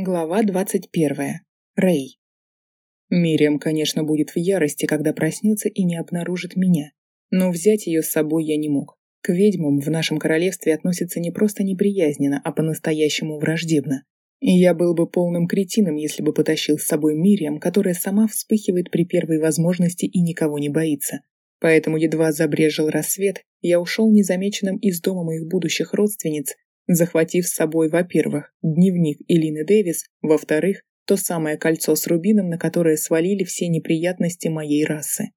Глава двадцать первая. Рэй. Мириам, конечно, будет в ярости, когда проснется и не обнаружит меня. Но взять ее с собой я не мог. К ведьмам в нашем королевстве относятся не просто неприязненно, а по-настоящему враждебно. И я был бы полным кретином, если бы потащил с собой Мириам, которая сама вспыхивает при первой возможности и никого не боится. Поэтому едва забрежил рассвет, я ушел незамеченным из дома моих будущих родственниц захватив с собой, во-первых, дневник Илины Дэвис, во-вторых, то самое кольцо с рубином, на которое свалили все неприятности моей расы.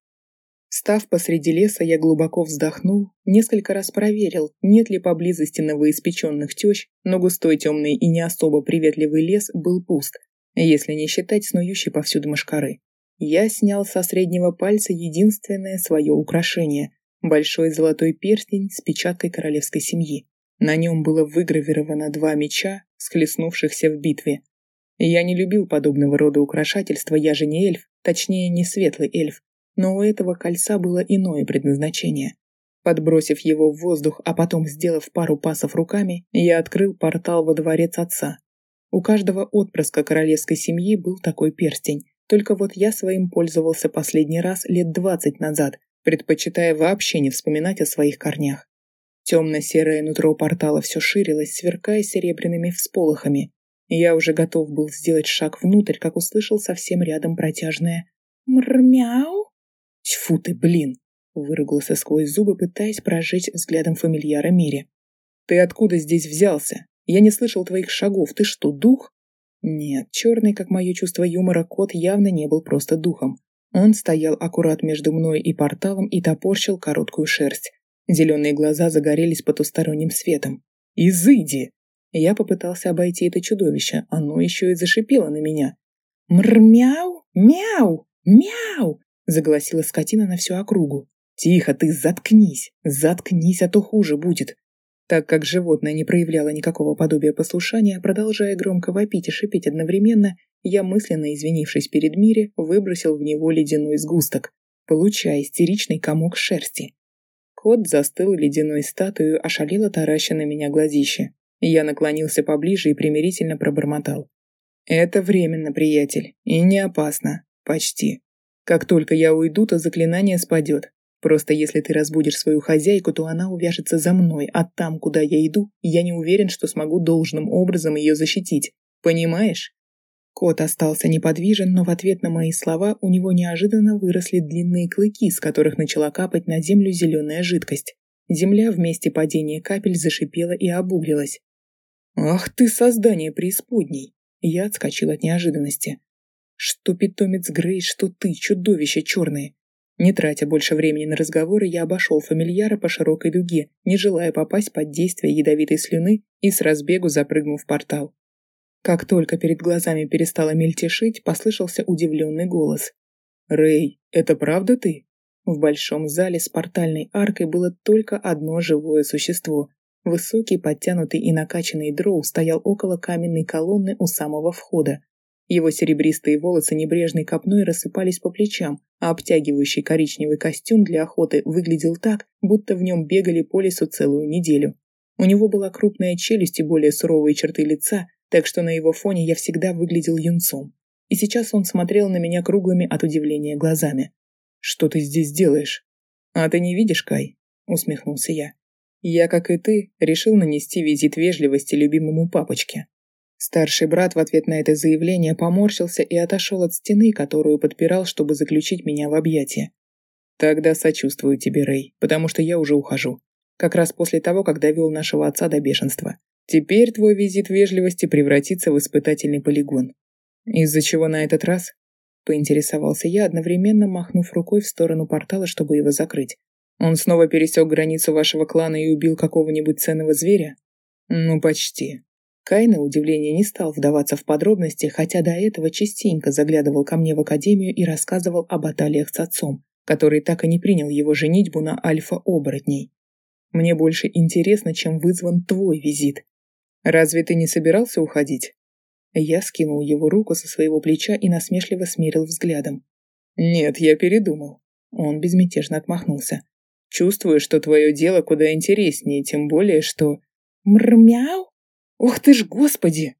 Став посреди леса, я глубоко вздохнул, несколько раз проверил, нет ли поблизости новоиспеченных тещ, но густой темный и не особо приветливый лес был пуст, если не считать снующей повсюду мошкары. Я снял со среднего пальца единственное свое украшение – большой золотой перстень с печаткой королевской семьи. На нем было выгравировано два меча, схлестнувшихся в битве. Я не любил подобного рода украшательства, я же не эльф, точнее, не светлый эльф, но у этого кольца было иное предназначение. Подбросив его в воздух, а потом сделав пару пасов руками, я открыл портал во дворец отца. У каждого отпрыска королевской семьи был такой перстень, только вот я своим пользовался последний раз лет двадцать назад, предпочитая вообще не вспоминать о своих корнях. Темно-серое нутро портала все ширилось, сверкая серебряными всполохами. Я уже готов был сделать шаг внутрь, как услышал совсем рядом протяжное «Мрмяу». «Тьфу ты, блин!» — выругался сквозь зубы, пытаясь прожечь взглядом фамильяра Мири. «Ты откуда здесь взялся? Я не слышал твоих шагов. Ты что, дух?» Нет, черный, как мое чувство юмора, кот явно не был просто духом. Он стоял аккурат между мной и порталом и топорщил короткую шерсть. Зеленые глаза загорелись потусторонним светом. «Изыди!» Я попытался обойти это чудовище, оно еще и зашипело на меня. «Мрмяу! Мяу! Мяу!» загласила скотина на всю округу. «Тихо ты, заткнись! Заткнись, а то хуже будет!» Так как животное не проявляло никакого подобия послушания, продолжая громко вопить и шипеть одновременно, я, мысленно извинившись перед Мире, выбросил в него ледяной сгусток, получая истеричный комок шерсти. Кот застыл ледяной статую, ошалело тараща на меня глазище. Я наклонился поближе и примирительно пробормотал. «Это временно, приятель, и не опасно. Почти. Как только я уйду, то заклинание спадет. Просто если ты разбудишь свою хозяйку, то она увяжется за мной, а там, куда я иду, я не уверен, что смогу должным образом ее защитить. Понимаешь?» Кот остался неподвижен, но в ответ на мои слова у него неожиданно выросли длинные клыки, с которых начала капать на землю зеленая жидкость. Земля вместе падения капель зашипела и обуглилась. «Ах ты, создание преисподней!» Я отскочил от неожиданности. «Что питомец Грей, что ты, чудовище черное!» Не тратя больше времени на разговоры, я обошел фамильяра по широкой дуге, не желая попасть под действие ядовитой слюны и с разбегу запрыгнул в портал. Как только перед глазами перестало мельтешить, послышался удивленный голос. «Рэй, это правда ты?» В большом зале с портальной аркой было только одно живое существо. Высокий, подтянутый и накачанный дроу стоял около каменной колонны у самого входа. Его серебристые волосы небрежной копной рассыпались по плечам, а обтягивающий коричневый костюм для охоты выглядел так, будто в нем бегали по лесу целую неделю. У него была крупная челюсть и более суровые черты лица, так что на его фоне я всегда выглядел юнцом. И сейчас он смотрел на меня круглыми от удивления глазами. «Что ты здесь делаешь?» «А ты не видишь, Кай?» — усмехнулся я. «Я, как и ты, решил нанести визит вежливости любимому папочке». Старший брат в ответ на это заявление поморщился и отошел от стены, которую подпирал, чтобы заключить меня в объятия. «Тогда сочувствую тебе, Рэй, потому что я уже ухожу. Как раз после того, как довел нашего отца до бешенства. Теперь твой визит вежливости превратится в испытательный полигон. Из-за чего на этот раз? Поинтересовался я, одновременно махнув рукой в сторону портала, чтобы его закрыть. Он снова пересек границу вашего клана и убил какого-нибудь ценного зверя? Ну, почти. Кай на удивление не стал вдаваться в подробности, хотя до этого частенько заглядывал ко мне в академию и рассказывал о баталиях с отцом, который так и не принял его женитьбу на альфа-оборотней. Мне больше интересно, чем вызван твой визит. «Разве ты не собирался уходить?» Я скинул его руку со своего плеча и насмешливо смерил взглядом. «Нет, я передумал». Он безмятежно отмахнулся. «Чувствую, что твое дело куда интереснее, тем более, что...» «Мрмяу? Ух ты ж, господи!»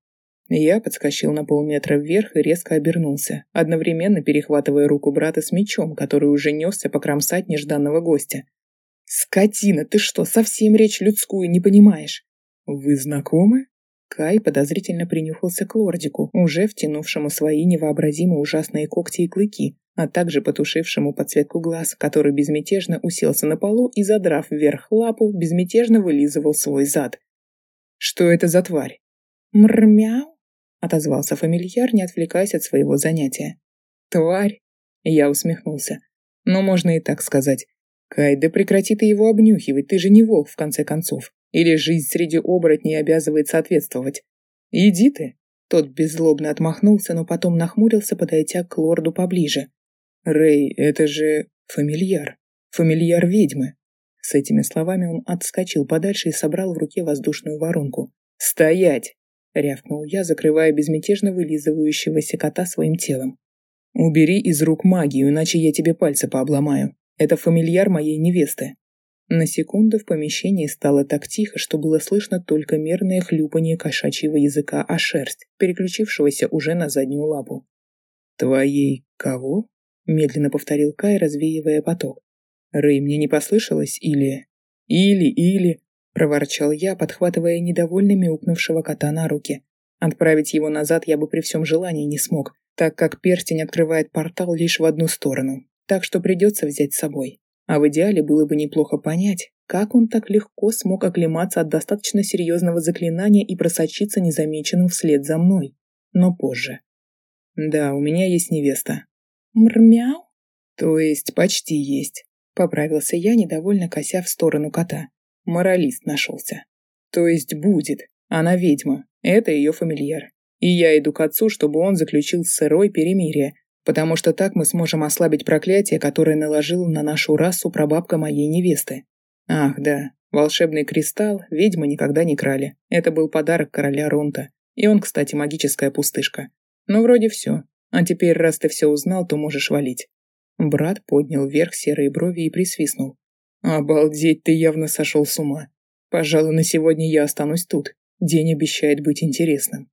Я подскочил на полметра вверх и резко обернулся, одновременно перехватывая руку брата с мечом, который уже несся покромсать нежданного гостя. «Скотина, ты что, совсем речь людскую не понимаешь?» «Вы знакомы?» Кай подозрительно принюхался к лордику, уже втянувшему свои невообразимо ужасные когти и клыки, а также потушившему подсветку глаз, который безмятежно уселся на полу и, задрав вверх лапу, безмятежно вылизывал свой зад. «Что это за тварь?» «Мрмяу?» — отозвался фамильяр, не отвлекаясь от своего занятия. «Тварь?» — я усмехнулся. «Но можно и так сказать. Кай, да прекрати ты его обнюхивать, ты же не волк, в конце концов. Или жизнь среди оборотней обязывает соответствовать. Иди ты!» Тот беззлобно отмахнулся, но потом нахмурился, подойдя к лорду поближе. «Рэй, это же фамильяр. Фамильяр ведьмы». С этими словами он отскочил подальше и собрал в руке воздушную воронку. «Стоять!» — рявкнул я, закрывая безмятежно вылизывающегося кота своим телом. «Убери из рук магию, иначе я тебе пальцы пообломаю. Это фамильяр моей невесты». На секунду в помещении стало так тихо, что было слышно только мерное хлюпанье кошачьего языка о шерсть, переключившегося уже на заднюю лапу. «Твоей кого?» — медленно повторил Кай, развеивая поток. «Рэй, мне не послышалось или...» «Или, или...» — проворчал я, подхватывая недовольно мяукнувшего кота на руки. Отправить его назад я бы при всем желании не смог, так как перстень открывает портал лишь в одну сторону, так что придется взять с собой. А в идеале было бы неплохо понять, как он так легко смог оклематься от достаточно серьезного заклинания и просочиться незамеченным вслед за мной. Но позже. Да, у меня есть невеста. Мрмяу? То есть почти есть. Поправился я, недовольно кося в сторону кота. Моралист нашелся. То есть будет. Она ведьма. Это ее фамильяр. И я иду к отцу, чтобы он заключил сырой перемирие, потому что так мы сможем ослабить проклятие, которое наложила на нашу расу прабабка моей невесты. Ах, да, волшебный кристалл ведьмы никогда не крали. Это был подарок короля Ронта. И он, кстати, магическая пустышка. Ну, вроде все. А теперь, раз ты все узнал, то можешь валить. Брат поднял вверх серые брови и присвистнул. «Обалдеть, ты явно сошел с ума. Пожалуй, на сегодня я останусь тут. День обещает быть интересным».